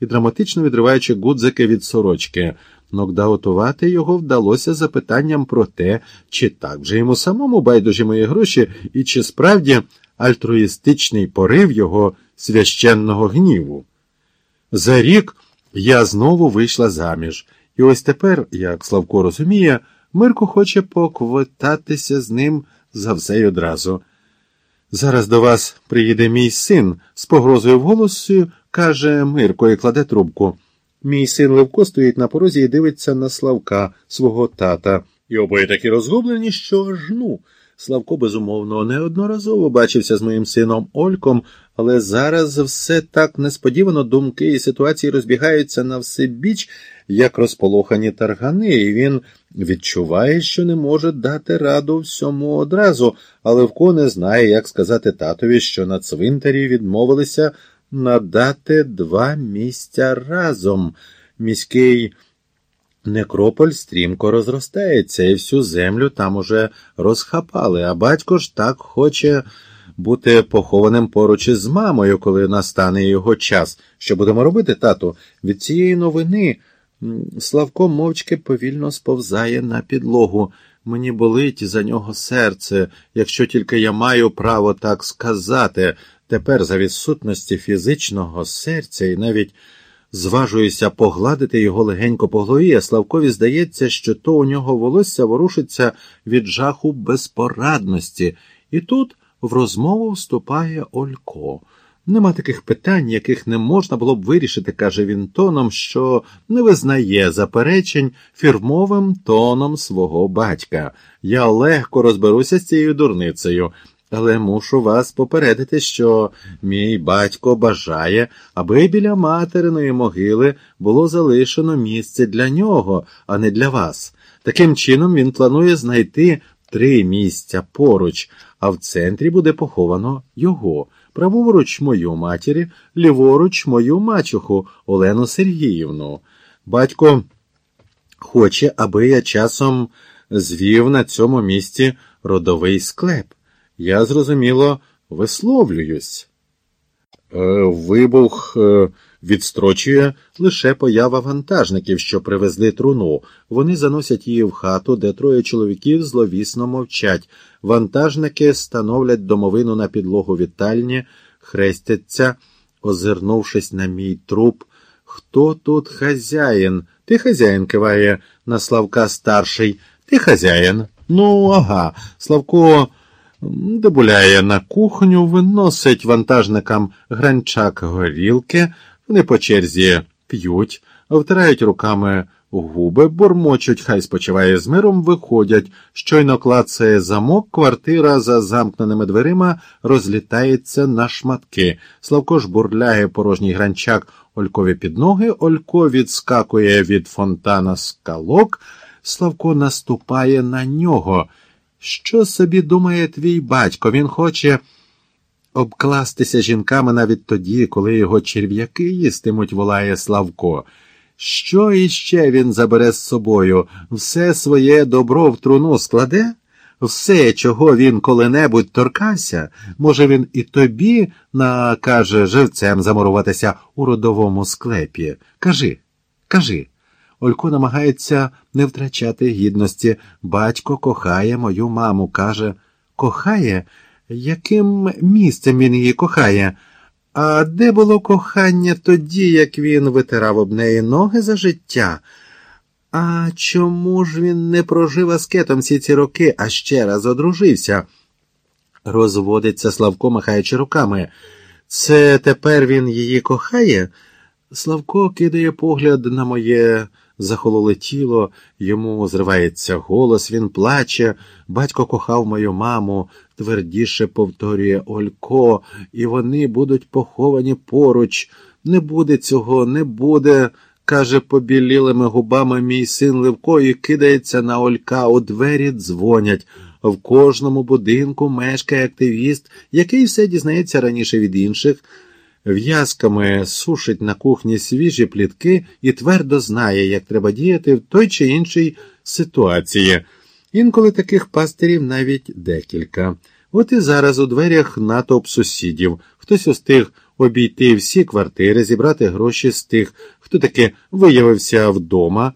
і драматично відриваючи гудзики від сорочки. Нокдаутувати його вдалося запитанням про те, чи так же йому самому байдужі мої гроші, і чи справді альтруїстичний порив його священного гніву. За рік я знову вийшла заміж, і ось тепер, як Славко розуміє, Мирко хоче поквитатися з ним за все й одразу. Зараз до вас приїде мій син з погрозою в голосі, каже Мирко і кладе трубку. Мій син Левко стоїть на порозі і дивиться на Славка, свого тата. І обоє такі розгублені, що жну. Славко, безумовно, неодноразово бачився з моїм сином Ольком, але зараз все так несподівано думки і ситуації розбігаються на все біч, як розполохані таргани, і він відчуває, що не може дати раду всьому одразу, але Левко не знає, як сказати татові, що на цвинтарі відмовилися надати два місця разом. Міський некрополь стрімко розростається, і всю землю там уже розхапали, а батько ж так хоче бути похованим поруч із мамою, коли настане його час. Що будемо робити, тату? Від цієї новини Славко мовчки повільно сповзає на підлогу. Мені болить за нього серце, якщо тільки я маю право так сказати. Тепер за відсутності фізичного серця і навіть зважуюся погладити його легенько по голові, а Славкові здається, що то у нього волосся ворушиться від жаху безпорадності, і тут в розмову вступає Олько. Нема таких питань, яких не можна було б вирішити, каже він тоном, що не визнає заперечень фірмовим тоном свого батька. Я легко розберуся з цією дурницею. Але мушу вас попередити, що мій батько бажає, аби біля материної могили було залишено місце для нього, а не для вас. Таким чином він планує знайти три місця поруч, а в центрі буде поховано його. Праворуч мою матері, ліворуч мою мачуху Олену Сергіївну. Батько хоче, аби я часом звів на цьому місці родовий склеп. Я, зрозуміло, висловлююсь. Е, вибух е, відстрочує лише поява вантажників, що привезли труну. Вони заносять її в хату, де троє чоловіків зловісно мовчать. Вантажники становлять домовину на підлогу вітальні, хрестяться, озирнувшись на мій труп. Хто тут хазяїн? Ти хазяїн киває на Славка старший. Ти хазяїн. Ну, ага. Славко дебуляє на кухню, виносить вантажникам гранчак горілки, вони по черзі п'ють, втирають руками губи, бурмочуть, хай спочиває з миром, виходять, щойно клацає замок, квартира за замкненими дверима розлітається на шматки. Славко ж бурляє порожній гранчак Олькові під ноги, Олько відскакує від фонтана скалок, Славко наступає на нього. Що собі думає твій батько? Він хоче обкластися жінками навіть тоді, коли його черв'яки їстимуть, волає Славко. Що іще він забере з собою? Все своє добро в труну складе? Все, чого він коли-небудь торкався, може, він і тобі накаже живцем замуруватися у родовому склепі. Кажи, кажи. Олько намагається не втрачати гідності. Батько кохає мою маму, каже. Кохає? Яким місцем він її кохає? А де було кохання тоді, як він витирав об неї ноги за життя? А чому ж він не прожив аскетом всі ці роки, а ще раз одружився? Розводиться Славко, махаючи руками. Це тепер він її кохає? Славко кидає погляд на моє захололе тіло, йому зривається голос, він плаче. Батько кохав мою маму, твердіше повторює Олько, і вони будуть поховані поруч. Не буде цього, не буде, каже побілілими губами мій син Левко і кидається на Олька, у двері дзвонять. В кожному будинку мешкає активіст, який все дізнається раніше від інших в'язками сушить на кухні свіжі плітки і твердо знає, як треба діяти в той чи іншій ситуації. Інколи таких пастирів навіть декілька. От і зараз у дверях натовп сусідів. Хтось устиг обійти всі квартири, зібрати гроші з тих, хто таки виявився вдома.